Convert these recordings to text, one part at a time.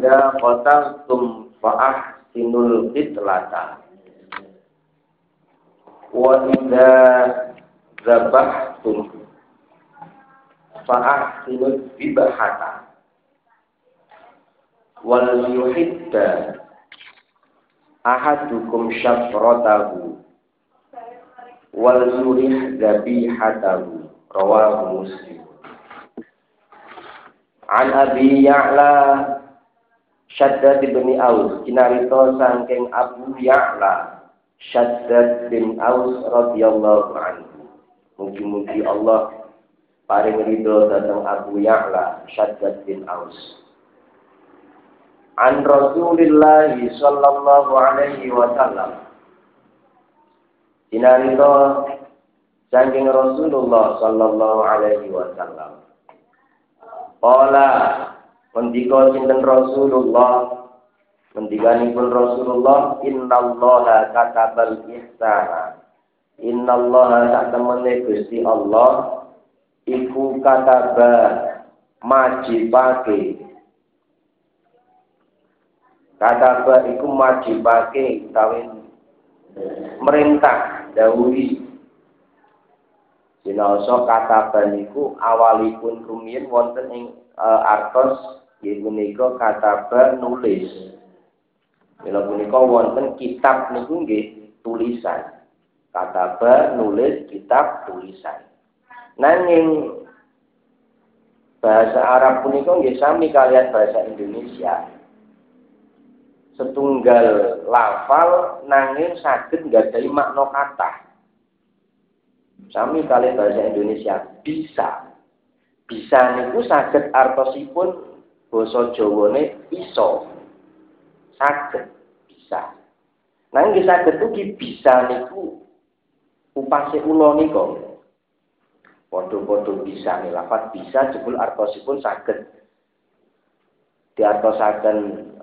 idza qataltum fa ahsinul qitlata wa idza zabahtum fa ahsinul bibahata wal yuhidda ahadukum syafratahu wal yurih zabihatahu rawahu muslim. An abi ya'la Syaddad bin Aus kinarito sangking Abu Ya'la Syaddad bin Aus radhiyallahu anhu mugi-mugi Allah paring ridho datang Abu Ya'la Syaddad bin Aus an Rasulillah sallallahu alaihi wasallam. Dinarito saking Rasulullah sallallahu alaihi wasallam. Qala mendika sinten Rasulullah? Mendikanipun Rasulullah innallaha katabal ihsana. Innallaha sak temene Gusti Allah iku kataba majibake Kata ba iku majibake utawi merintah dawuhi. Sinaosa kata niku awalipun rumiyin wonten ing uh, artos nggih menika kata nulis. Mila punika wonten kitab niku nggih tulisan. Kata nulis kitab tulisan. Nanging bahasa Arab punika nggih sami kalian bahasa Indonesia setunggal lafal nanging saged nggadahi makna kata. Sami kali bahasa Indonesia bisa. Bisa niku saged artosipun basa Jawane iso. Saged bisa. Nanging saged ugi bisa niku upase ula nika. Padha-padha bisa nih lafat bisa jebul artosipun saged diartosaken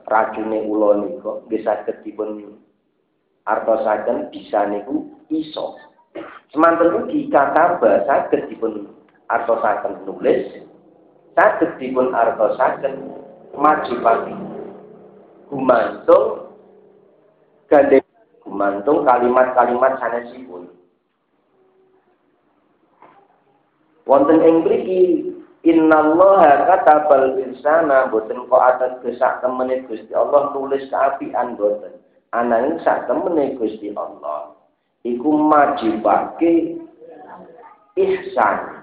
racune ula nika nggih saged dipun artosaken bisa niku iso. Semanten ugi kata saged dipun artosaken nulis, saged dipun artosaken majipati. Gumantung gandeng gumantung kalimat-kalimat sanesipun. Wonten ing mriki Innallaha katabal insana boten kok atas kesak temene Gusti Allah nulis keapian boten. Ananging sak temene Gusti Allah iku majibake ihsan.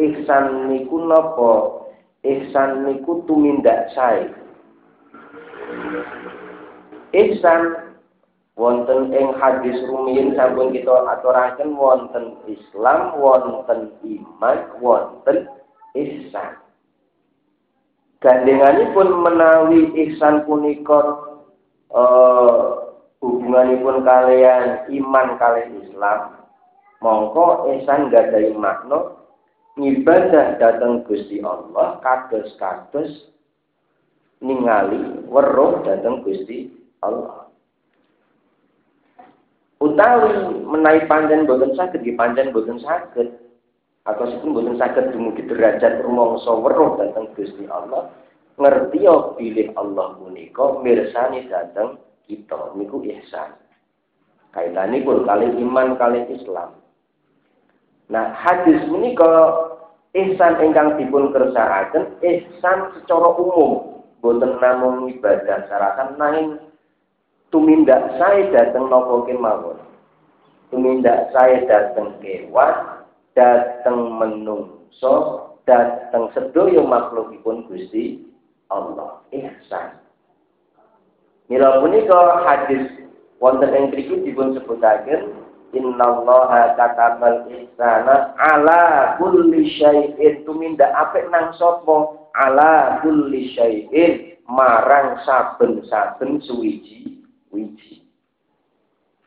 Ihsan niku napa? Ihsan niku tumindak sae. Ihsan wonten ing hadis rumiyin sampun kita aturaken wonten Islam, wonten iman, wonten ihsan. pun menawi ihsan punika uh, hubunganipun kalian iman kalian Islam, mongko ihsan gadhahi makna ngibadah datang Gusti Allah kados-kados ningali weruh datang Gusti Allah. Utawi menawi panjen boten saged nggih panjen boten saged atau sebelum boten saged dumugi derajat rumangsa weruh dhateng Gusti Allah ngerti ya pilih Allah punika mirsani dhateng kita niku ihsan kaitanipun kali iman kali Islam nah hadis menika ihsan ingkang dipun kersakaken ihsan secara umum. Boten namung ibadah syaratan nanging tumindak saya dateng napa kemawon? Tumindak saya dateng kewan dateng menungso dateng sedaya makhlukipun Gusti Allah. Ihsan. Mila punika hadis wonten ing mriki dipun sebutaken innallaha katabal ihsana ala kulli syai'in. Tumindak apik nang sapa? Ala kulli syai'in. Marang saben-saben suwiji wiji.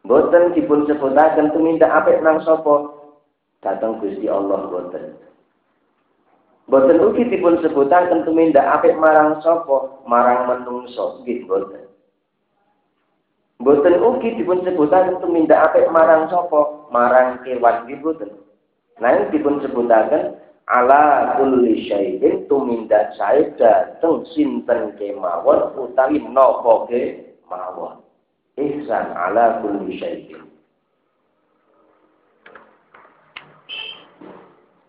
Boten dipun sebutaken tumindak apik nang sapa? Datang Gusti Allah boten. Boten ugi dipun sebutan tumindak apik marang sapa, marang menungso nggih boten. Boten ugi dipun sebutan tumindak apik marang sapa, marang kewan nggih boten. Nanging dipun sebutaken ala kulli syai'in tumindak sae dateng sinten kemawon utawi napa kemawon ihsan ala kulli syai'in.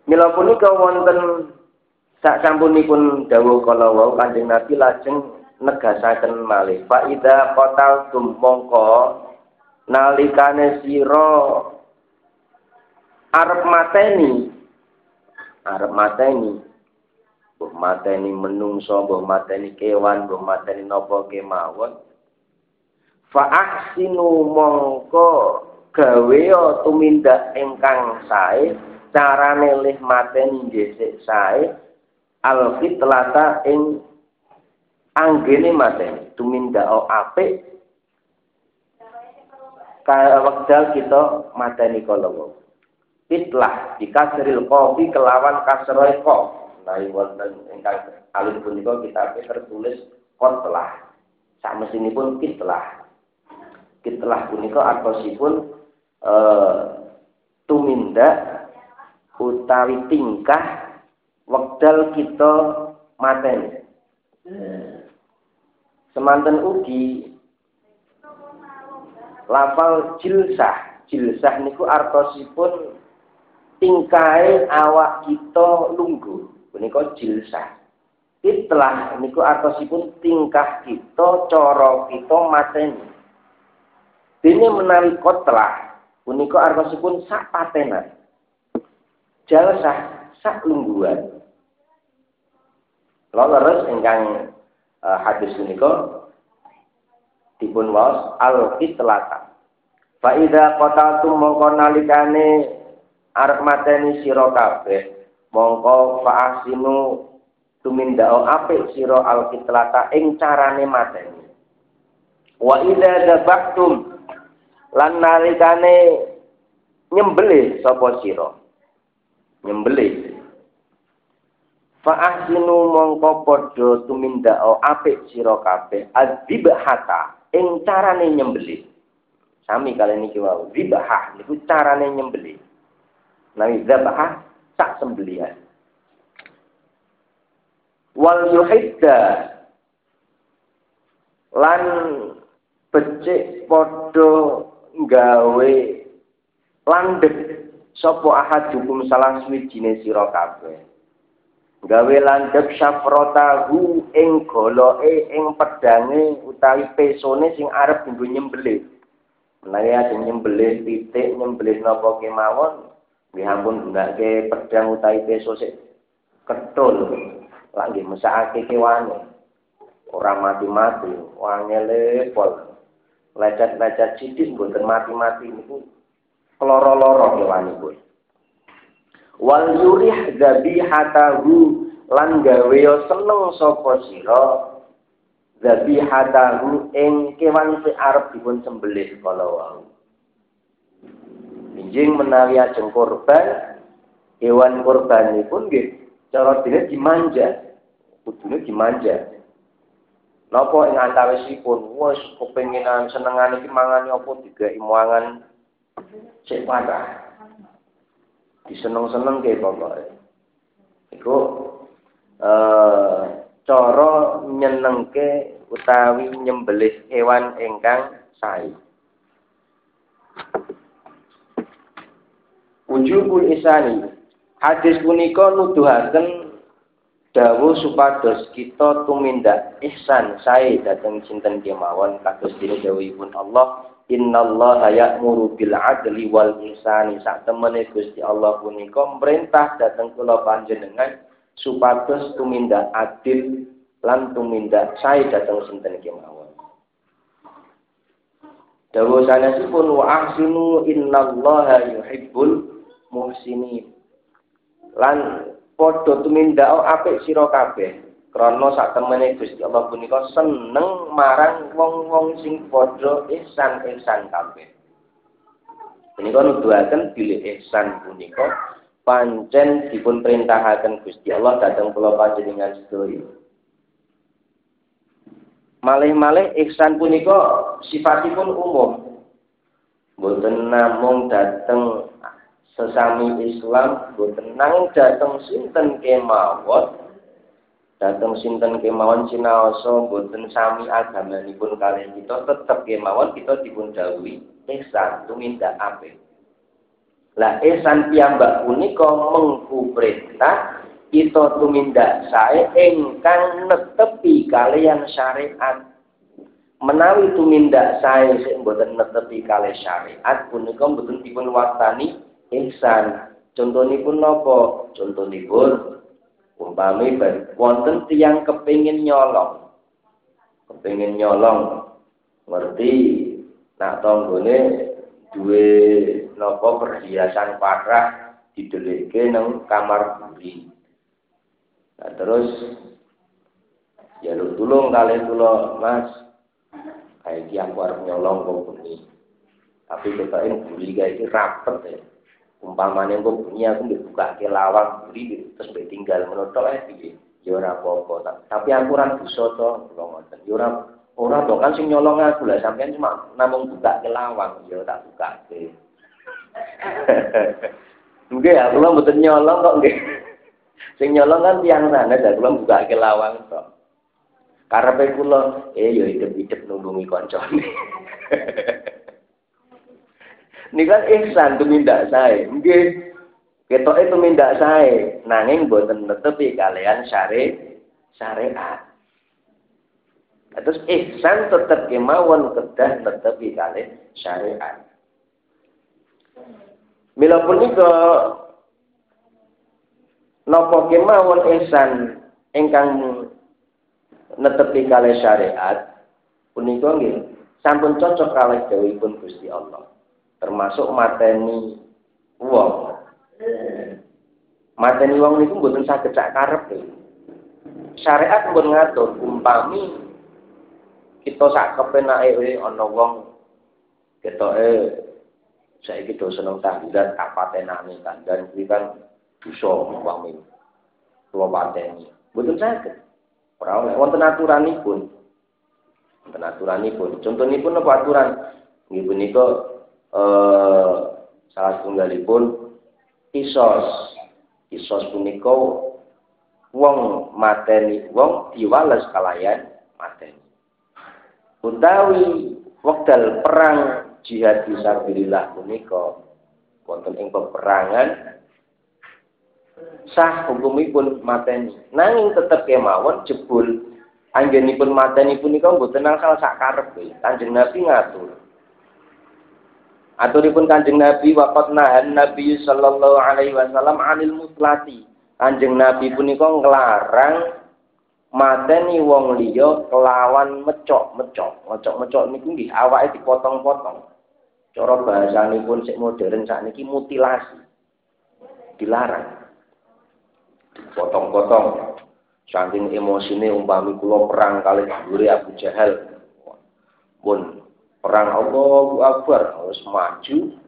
Mila punika wonten sak sampunipun dawuh kala wau Kanjeng Nabi lajeng negasaken malih. Fa ida qataltum mongko nalikane sira arep mateni. Arep mateni. Mbok mateni menungso mbok mateni kewan mbok mateni napa kemawon. Fa ahsinu mongko gawe tumindak ingkang sae carane lih mateni dhisik sae. Al fitlata ing anggene mateni tumindako apik. Kaya wekdal kita mateni kala fitlah dikasril kopi kelawan kasroe kok. Nah wonten ingkang alun punika kita tertulis kotlah. Sak mesinipun kitlah. Kitlah punika artosipun eh, tumindak utawi tingkah wekdal kita mateni. Semanten ugi lafal jilsah. Jilsah niku artosipun tingkai awak kita lungguh. Punika jilsah. Itlah niku artosipun tingkah kita, cara kita mateni. Dene menawi kotlah punika artosipun sak patenan jalsah sak lungguhan. Lalu terus ingkang uh, hadis menika dipun waos al fitlata. Fa idza qataltum mongko nalikane arep mateni sira kabeh mongko fa asinu tumindao apik sira al fitlata ing carane mateni. Wa idza dabaktum lan nalikane nyembelih sapa sira nyembelih Fa'ahsinu mongko padha tumindako apik sira kabeh adzibhata ing carane nyembelih. Sami kalian niki wau, dzibhah niku carane nyembelih. Nawi dzabhah sak sembelihan. Wal yuhidda lan becik padha gawe landhep sapa ahad hukum salah suwijine sira kabeh gawe landhep syafrotahu ing goloke ing pedange utawi pesone sing arep dienggo nyembelih. Menawi ajeng nyembelih titik nyembelih napa kemawon nggih ampun gunake pedang utawi peso sik ketul lak nggih mesakake kewane. Ora mati-mati wangele pol. Lecet-lecet sithik mboten mati-mati niku. Keloro-loro kewanipun. Wal yurih dzabihatahu lan gawe seneng sapa sira dzabihatahu ing kewan sing arep dipun sembelih kala wau. Injing menawi ajeng korban hewan kurbanipun nggih cara dene dimanja. Kudune dimanja. Napa ing antawisipun wis kepenginan senengane iki mangane apa digawe mangan cek patah. Diseneng-seneng ke pokoke. Iku eh cara nyenengke utawi nyembelih hewan ingkang sae. Wujubul isani. Hadis punika nuduhaken dawuh supados kita tumindak ihsan sae dhateng sinten kemawon kados dene dawuhipun Allah Innallaha ya'muru bil adli wal ihsani sak temene Gusti Allah punika merintah dhateng kula panjenengan supados tumindak adil lan tumindak sae dhateng sinten kemawon. Dawuh sanesipun wa ahsinu innallaha yuhibbul muhsinin. Lan padha tumindak apik sira kabeh Krana sak temene Gusti Allah punika seneng marang wong-wong sing padha ihsan-ihsan kabeh. Punika nuduhaken bilih ihsan punika pancen dipun perintahaken Gusti Allah dhateng kula panjenengan sedaya. Malih-malih ihsan punika sifatipun umum. Boten namung dhateng sesami Islam boten nang dateng sinten kemawon? Dateng sinten kemawon sinaosa boten sami agamanipun kalian. Kita tetep kemawon kita dipun dawuhi ihsan tumindak apik lah ihsan piyambak punika mengku perintah kita tumindak sae ingkang netepi kalian syariat. Menawi tumindak sae sing mboten netepi kali syariat punika mboten dipun wastani ihsan. Contonipun napa? Contonipun umpami wonten tiyang kepingin nyolong. Kepingin nyolong. Ngerti nak tanggane duwe napa perhiasan parah didelikke nang kamar buri. Nah terus ya lu tulung kalian kula Mas kayak iki aku arep nyolong kok bumi. Tapi ketoke buri kayak iki rapet ya umpamane engko bunyi aku mbek buka ke lawang buri terus mbek tinggal menutuk ae piye ya ora tapi aku ora dosa to kula ngoten ya ora to kan sing nyolong aku lah sampean cuma namung buka ke lawang ya tak buka ke Nggih, aku lho mboten nyolong kok nggih. Sing nyolong kan tiang sana, dak kula buka ke lawang kok. Karepe kula, eh ya hidup-hidup nulungi koncone. Ini kan ihsan tumindak saya. Nggih. Ketoke tumindak saya. Nanging boten netepi kalian syari syariat. Terus ihsan tetap kemauan kedah netepi kalian syariat. Mila punika napa kemawon ihsan ingkang netepi kali syariat punika nggih sampun cocok kalih dawuhipun Gusti Allah termasuk mateni wong. Mateni wong niku mboten saged sak karepe. Syariat pun ngatur umpami kita sak kepenake ana wong ketoke saiki do seneng tahlilan tak patenane dan kuwi kan dosa umpami kula pateni. Mboten saged. Ora oleh wonten aturanipun. Wonten aturanipun. Contonipun apa aturan? Nggih punika eh, salah tunggalipun isos isos punika wong mateni wong diwales kalayan mateni. Utawi wekdal perang jihad fisabilillah punika wonten ing peperangan sah hukumipun mateni. Nanging tetep kemawon jebul anggenipun mateni punika mboten angsal sak karepe Kanjeng Nabi ngatur Aturipun Kanjeng Nabi waqat nahan Nabi sallallahu alaihi wasallam anil mutlati. Kanjeng Nabi punika nglarang mateni wong liya kelawan mecok-mecok. Mecok-mecok niku nggih awake dipotong-potong. Cara bahasanipun sik modern sakniki mutilasi. Dilarang. Potong-potong. Saking emosine umpami kula perang kali dure Abu Jahal. Pun perang Allahu Akbar harus maju.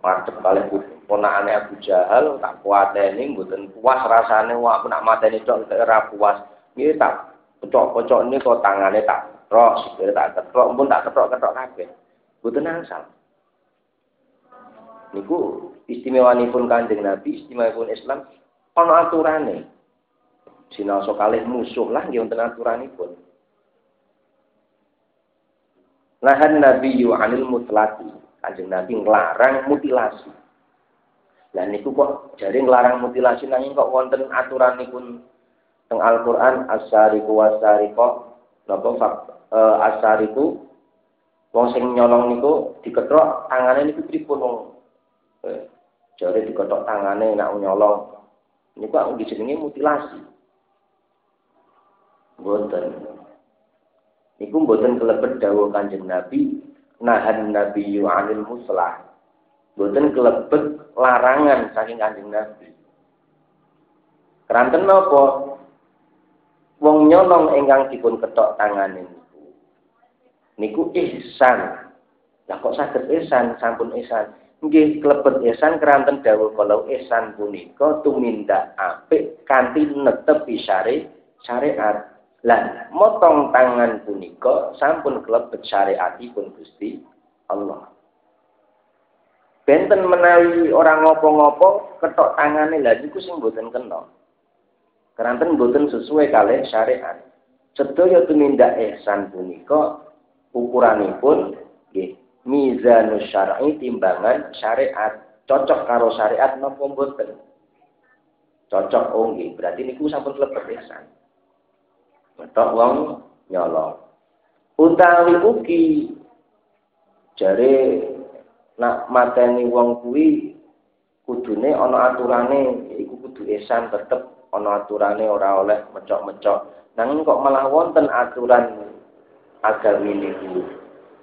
Madhep kalih ponakane Abu Jahal tak kuateni mboten puas rasane wah aku nak mateni tok ora puas. Nggih tak pecok-pecok ini kok tangane tak ketrok sikile tak ketrok pun tak ketrok-ketrok kabeh. Mboten asal niku istimewanipun Kanjeng Nabi istimewanipun Islam ana aturane. Sinau kalih musuh lah nggih wonten aturanipun Nahan Nabi anil mutlati. Kanjeng Nabi ngelarang mutilasi. Lah niku kok jare ngelarang mutilasi nanging kok wonten aturanipun teng Al-Qur'an as-sariqu was-sariqa napa uh, as-sariqu wong sing nyolong niku diketrok tangane niku pripun wong eh, jare diketok tangane nak nyolong niku aku dijenenge mutilasi. Mboten. Iku mboten kelebet dawuh Kanjeng Nabi nahan Nabi anil muslah. Mboten kelebet larangan saking Kanjeng Nabi. Keranten napa? Wong nyolong ingkang dipun ketok tangane niku. Niku ihsan. Lah kok saged ihsan, sampun ihsan. Nggih klebet ihsan keranten dawuh kalau ihsan punika tumindak apik kanthi netepi syariat. Lan motong tangan punika sampun klebet syariatipun Gusti Allah. Benten menawi orang ngopo-ngopo ketok tangane lha niku sing mboten kena. Keranten mboten sesuai kali syariat. Sedaya tumindak ihsan punika ukuranipun nggih mizanus syar'i timbangan syariat cocok karo syariat napa mboten. Cocok oh nggih, berarti niku sampun lebet ihsan. Metok wong nyolong. Utawi ugi jare nak mateni wong kuwi kudune ana aturane iku kudu ihsan tetep ana aturane ora oleh mecok-mecok. Nanging kok malah wonten aturan agami niku.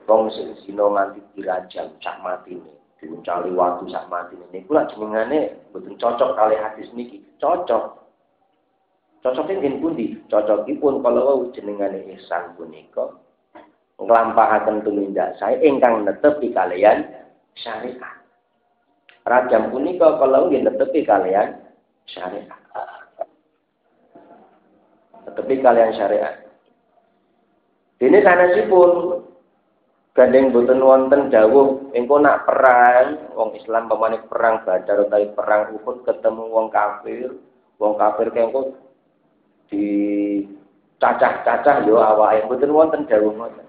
Wong sing zina nganti dirajam sak matine, diuncali waktu sak matine niku lak jenengane mboten cocok kali hadis niki. Cocok. Cocoknya nggih pundi? Cocokipun kalau wau jenengane ihsan punika nglampahaken tumindak saya ingkang netepi kalian syariat. Rajam punika kalau nggih netepi kalian syariat tetapi kalian syariat. Ini sanesipun gandeng boten wonten dawuh engko nak perang wong Islam pemane perang Badar utawi perang Uhud ketemu wong kafir, wong kafir kengko di cacah-cacah yo awake boten wonten dawuh ngoten.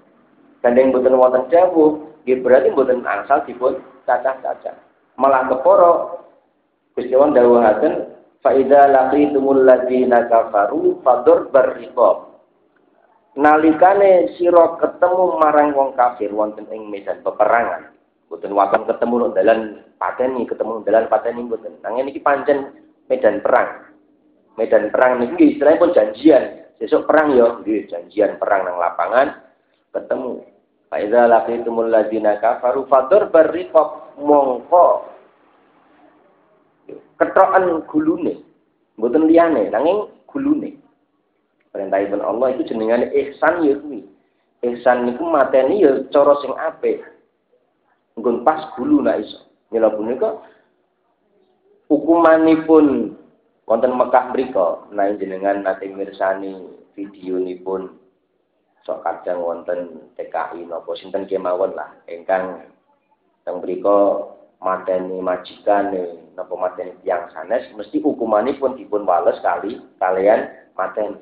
Gandeng boten wonten dawuh, nggih berarti boten asal dipun cacah-cacah. Malah keporo Gusti Allah dawuhaken Faida laqitumul ladzina kafaru fadur berriqab. Nalikane sira ketemu marang wong kafir wonten ing medan peperangan. Boten waton ketemu nang dalan pateni, ketemu nang dalan pateni boten. Nanging niki pancen medan perang. Medan perang niki istilahnya pun janjian. Besok perang yo, nggih janjian perang nang lapangan ketemu. Faida laqitumul ladzina kafaru fadur berriqab mongko ketokan gulune. Mboten liyane, nanging gulune. Perintahipun Allah itu jenengane ihsan ya. Ihsan niku mateni ya cara sing apik. Nggon pas gulu nak iso. Mila punika hukumanipun wonten Mekah mriku nah jenengan nate mirsani videonipun. Sok kadang wonten TKI napa sinten kemawon lah ingkang teng mriku mateni majikane napa mateni tiang sanes mesti hukumane pun dipun wales kali kalian mateni.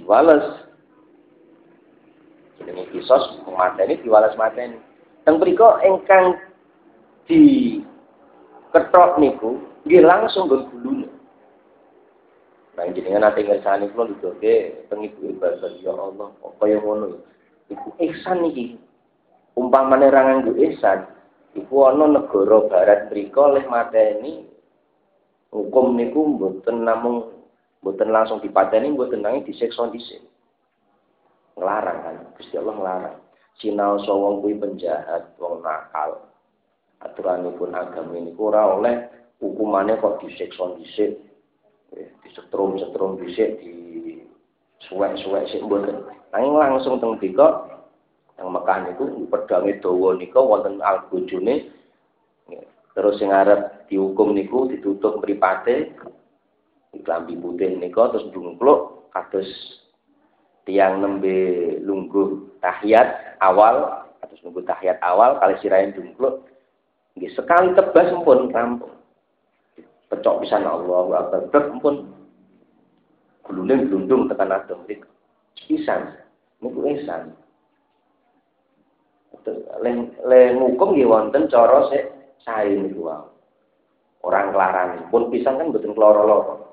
Diwales. Jenenge kisos mateni diwales mateni. Teng mriku ingkang di ketok niku nggih langsung nggon gulune Nah, jenengan nate ngersani kula didoke teng ibu ibadah ya Allah, kaya ngono. Iku ihsan iki. Umpamane ra nganggo ihsan, iku ana negara barat mriku oleh mateni hukum niku mboten namung mboten langsung dipateni mboten nanging disiksa dhisik. Nglarang kan, Gusti Allah nglarang. Sinau wong kuwi penjahat, wong nakal. Aturanipun agama niku ora oleh hukumane kok disiksa dhisik. Eh, disetrum-setrum dhisik di suwek-suwek sik mboten. Nanging langsung teng dika yang Mekah niku pedange dawa nika wonten al-bojone terus sing arep dihukum niku ditutup mripate klambi putih nika terus dungkluk kados tiang nembe lungguh tahiyat awal atau nunggu tahiyat awal kali sirain dungkluk nggih sekali tebas pun rampung pecok pisan Allah Akbar pun gulune glundung tekan adem pisan niku ihsan le ngukum nggih wonten cara sik sae niku wae. Orang kelarang pun pisan kan mboten keloro-loro.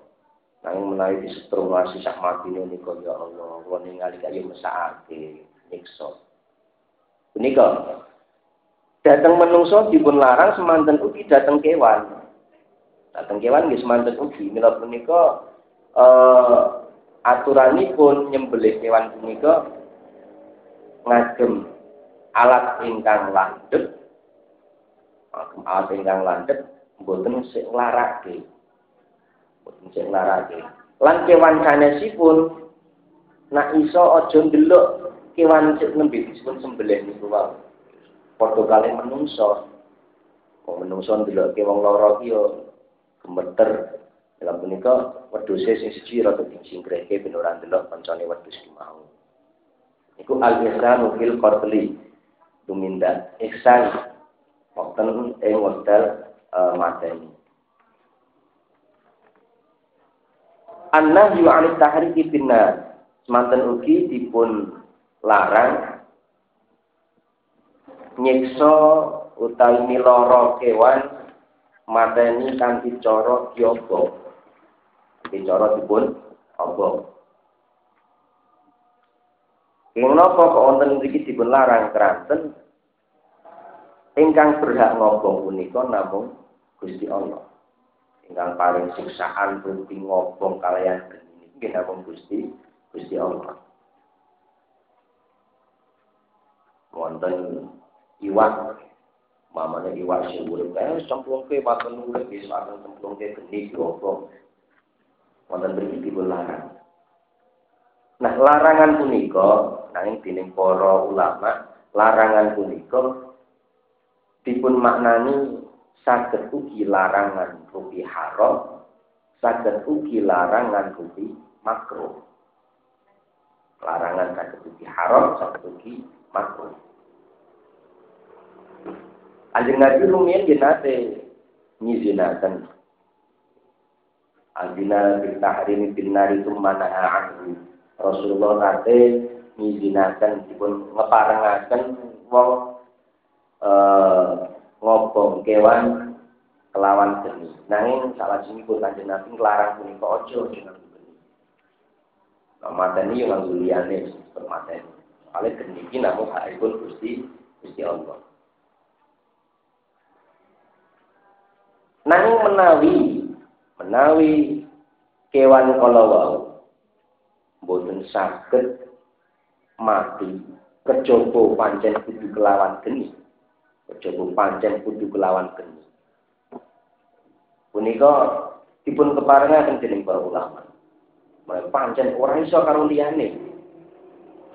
Nanging menawi disetrum wasi sak matine nika ya Allah, kula ningali kaya mesakake nyiksa. Punika dateng menungso dipun larang semanten ugi dateng kewan. Dateng kewan nggih semanten ugi. Mila punika eh aturanipun nyembelih kewan punika ngagem alat ingkang landhep. Alat ingkang landhep mboten sik nglarake. Mboten sik nglarake. Lan kewan sanesipun nak iso aja ndelok kewan sik nembe disebut sembelih niku wae padha kali menungso wong menungso ndelok wong lara ki gemeter dalam punika wedhuse sing siji rada disingkrehke ben ora ndelok kancane wedhus ki mau iku al-ihsanu fil qatli tumindak ihsan wonten ing wekdal uh, mateni. An-nahyu 'anil tahriki binnar. Semanten ugi dipun larang nyiksa utawi miloro kewan mateni kanthi cara kiyaba. Kanthi cara dipun obong. Ing napa kok wonten mriki dipun larang keranten ingkang berhak ngobong punika namung Gusti Allah. Ingkang paling siksaan rupi ngobong kalian nggih namung Gusti Gusti Allah. Wonten iwak mamane iwak sing urip eh cemplungke paten urip wis paten cemplungke geni ngobong. Wonten mriki dipun larang. Nah, larangan punika nanging dening para ulama, larangan punika dipun maknani saged ugi larangan rupi haram, saged ugi larangan rupi makruh. Larangan saged ugi haram, saged ugi makruh. Anjing Nabi rumiyin jenate ngizinaken Azina bil tahrim bin nari tumanaha anhu. Rasulullah nate ngizinaken dipun ngeparengaken wong eh, ngobong kewan kelawan geni. Nanging salah sini pun kanjeng Nabi nglarang punika aja geni. Nah, mateni yo nganggo liyane seperti mateni. Kali geni iki namung hakipun Gusti Gusti Allah. Nanging menawi menawi kewan kala wau boten saged mati kejaba pancen kudu kelawan geni Kejaba pancen kudu kelawan geni. Punika dipun keparengaken dening para ulama. Mereka pancen ora iso karo liyane.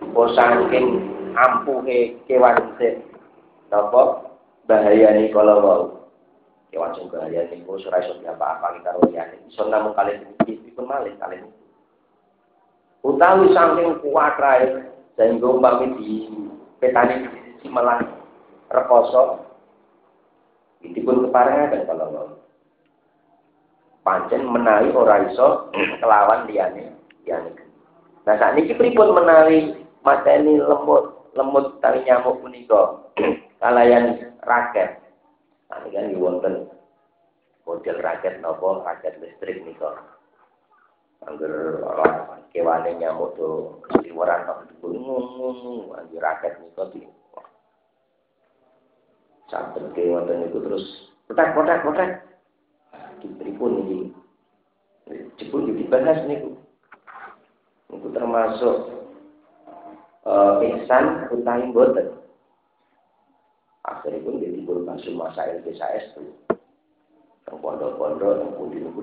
Apa saking ampuhe kewan sing napa bahayane kala wau. Kewan sing bahaya niku ora iso diapa-apa karo liyane. Iso namung kalih dipun malih kalih. Utawi saking kuat rae sehingga umpami di petani sisi malah rekoso. Pun keparengaken kalau pancen menawi ora iso kelawan liyane liyane. Nah saat ini pripun menawi mateni lemut lemut tali nyamuk punika? Kalayan raket nah ini kan wonten model raket nopo raket listrik nika angger kewane nyamuk tuh keliwaran kok ngomong angger raket nika di Sampai ke wonten itu terus kotak kotak kotak. pun ini. Jepun dibahas niku. Itu termasuk uh, ihsan utawi boten. Akhirnya pun jadi pun masuk masa LPSAS itu. Yang pondok-pondok, yang pun niku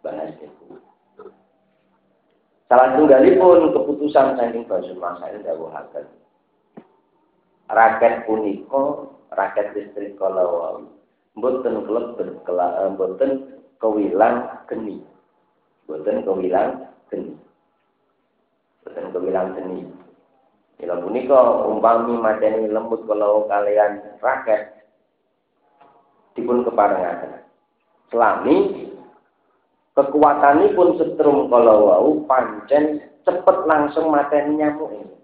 bahas niku. Salah pun keputusan saking ini dawuhaken. Rakyat puniko raket listrik kalau mboten kelebet eh, mboten kewilang geni mboten kewilang geni mboten kewilang geni Ila punika umpami mateni lembut kalau kalian raket dipun keparengaken. Selami kekuatan pun setrum kalau wau pancen cepet langsung mateni nyamuk ini.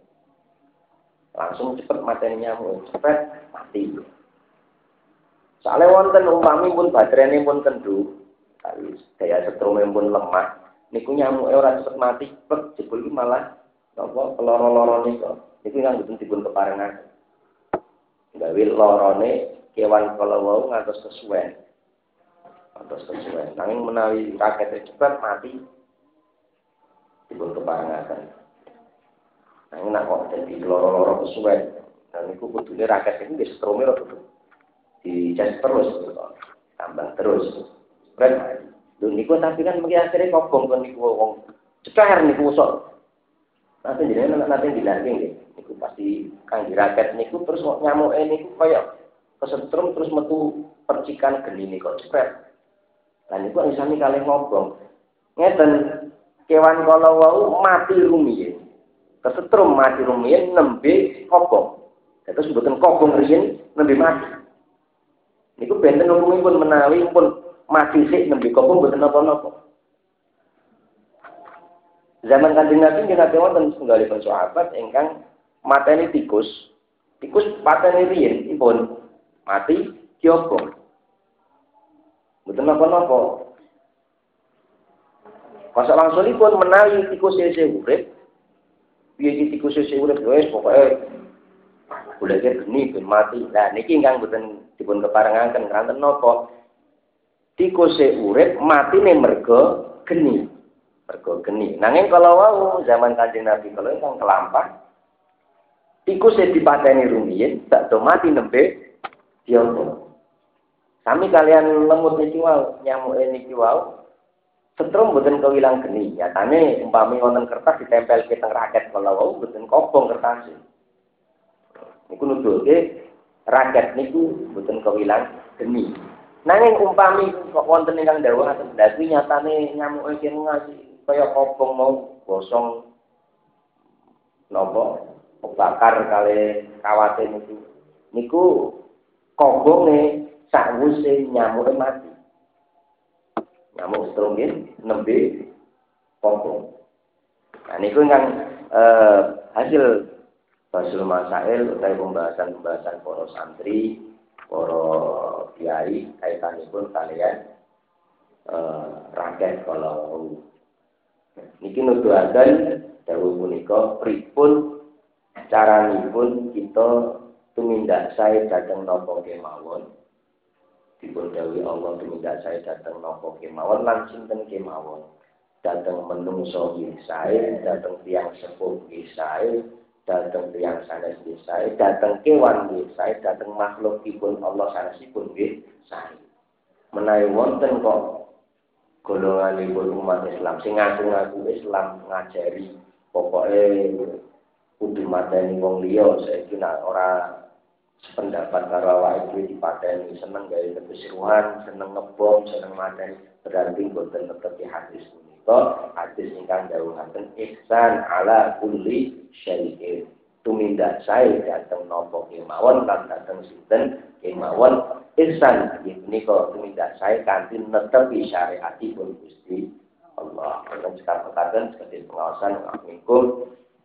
Langsung cepet mateni nyamuk, cepet mati. Soalnya wonten umpami pun baterai pun kendu, kali daya setrume pun lemah, niku nyamuk ora cepet mati, cepet jebul malah napa keloro-loro niku. Niku yang betul dipun keparengan. Gawe lorone kewan kalau wau ngantos kesuwen. Ngantos kesuwen. Nanging menawi raket cepet mati. Dipun keparengaken. Nanging nak kok dadi loro-loro kesuwen, dan itu kudune raket ini bisa stromir kudu dicas terus tambah terus. Kan lho niku tapi kan mungkin akhirnya kobong kan niku wong ceker niku sok nanti jadi nanti dilari nggih niku pasti kang di raket niku terus kok nyamuk niku kaya kesetrum terus metu percikan geni niku cepet Nah niku misalnya kalian ngobong ngeten kewan kalau wau mati rumiyin kesetrum mati rumiyin nembe kobong Terus buatan kokong riyen nembe mati. Niku benten pun menawi pun mati sik nembe pun mboten napa-napa. Zaman kanjeng Nabi nggih nate wonten setunggalipun sahabat ingkang mateni tikus. Tikus pateni riyin pun mati kiopo. Mboten napa-napa. Kosok pun menawi tikus sese urip. Piye tikus sese urip wis pokoke Kulake geni ben mati. Lah niki ingkang mboten dipun keparengaken kanten napa? Tikus e urip matine mergo geni. Mergo geni. Nanging kalau wau zaman Kanjeng Nabi kalau ingkang kelampah tikus e dipateni rumiyin tak do mati nembe diompo. Sami kalian lemut niki wau, nyamuke niki wau setrum mboten kewilang geni. Nyatane umpami wonten kertas ditempel ke teng raket kalau wau mboten kobong kertas. Niku nuduhke rakyat niku mboten kewilang geni. Nanging umpami kok wonten ingkang dawuh atus dadi nyatane nyamuke kene ngasih kaya kopong mau gosong napa bakar kali kawate niku. Niku kobonge sakwise nyamuke mati. Nyamuk strongin nembe kobong. Nah niku ingkang eh, hasil Basul Masail utawi pembahasan-pembahasan para santri, para kiai kaitanipun kalian eh, rakyat kalau niki nuduhaken dawuh punika pripun caranipun kita tumindak saya dateng napa kemawon dipun Allah tumindak saya dateng napa kemawon lan sinten kemawon dateng menungso nggih sae dateng tiyang sepuh sae datang tiang sanes sae, dateng kewan nggih sae, dateng makhlukipun Allah sanesipun sae. Menawi wonten kok golonganipun umat Islam sing ngaku-ngaku Islam ngajari pokoke kudu mateni wong liya saiki nak ora sependapat karo awake dhewe dipateni. Seneng gawe keseruan, seneng ngebom, seneng mateni. Berarti boten netepi hadis menika hadis ingkang dawuhaken ihsan ala kulli syai'in. Tumindak sae dateng napa kemawon lan dateng sinten kemawon. Ihsan menika tumindak sae kanthi netepi syariatipun Gusti Allah. Dan sekarang katakan sebagai pengawasan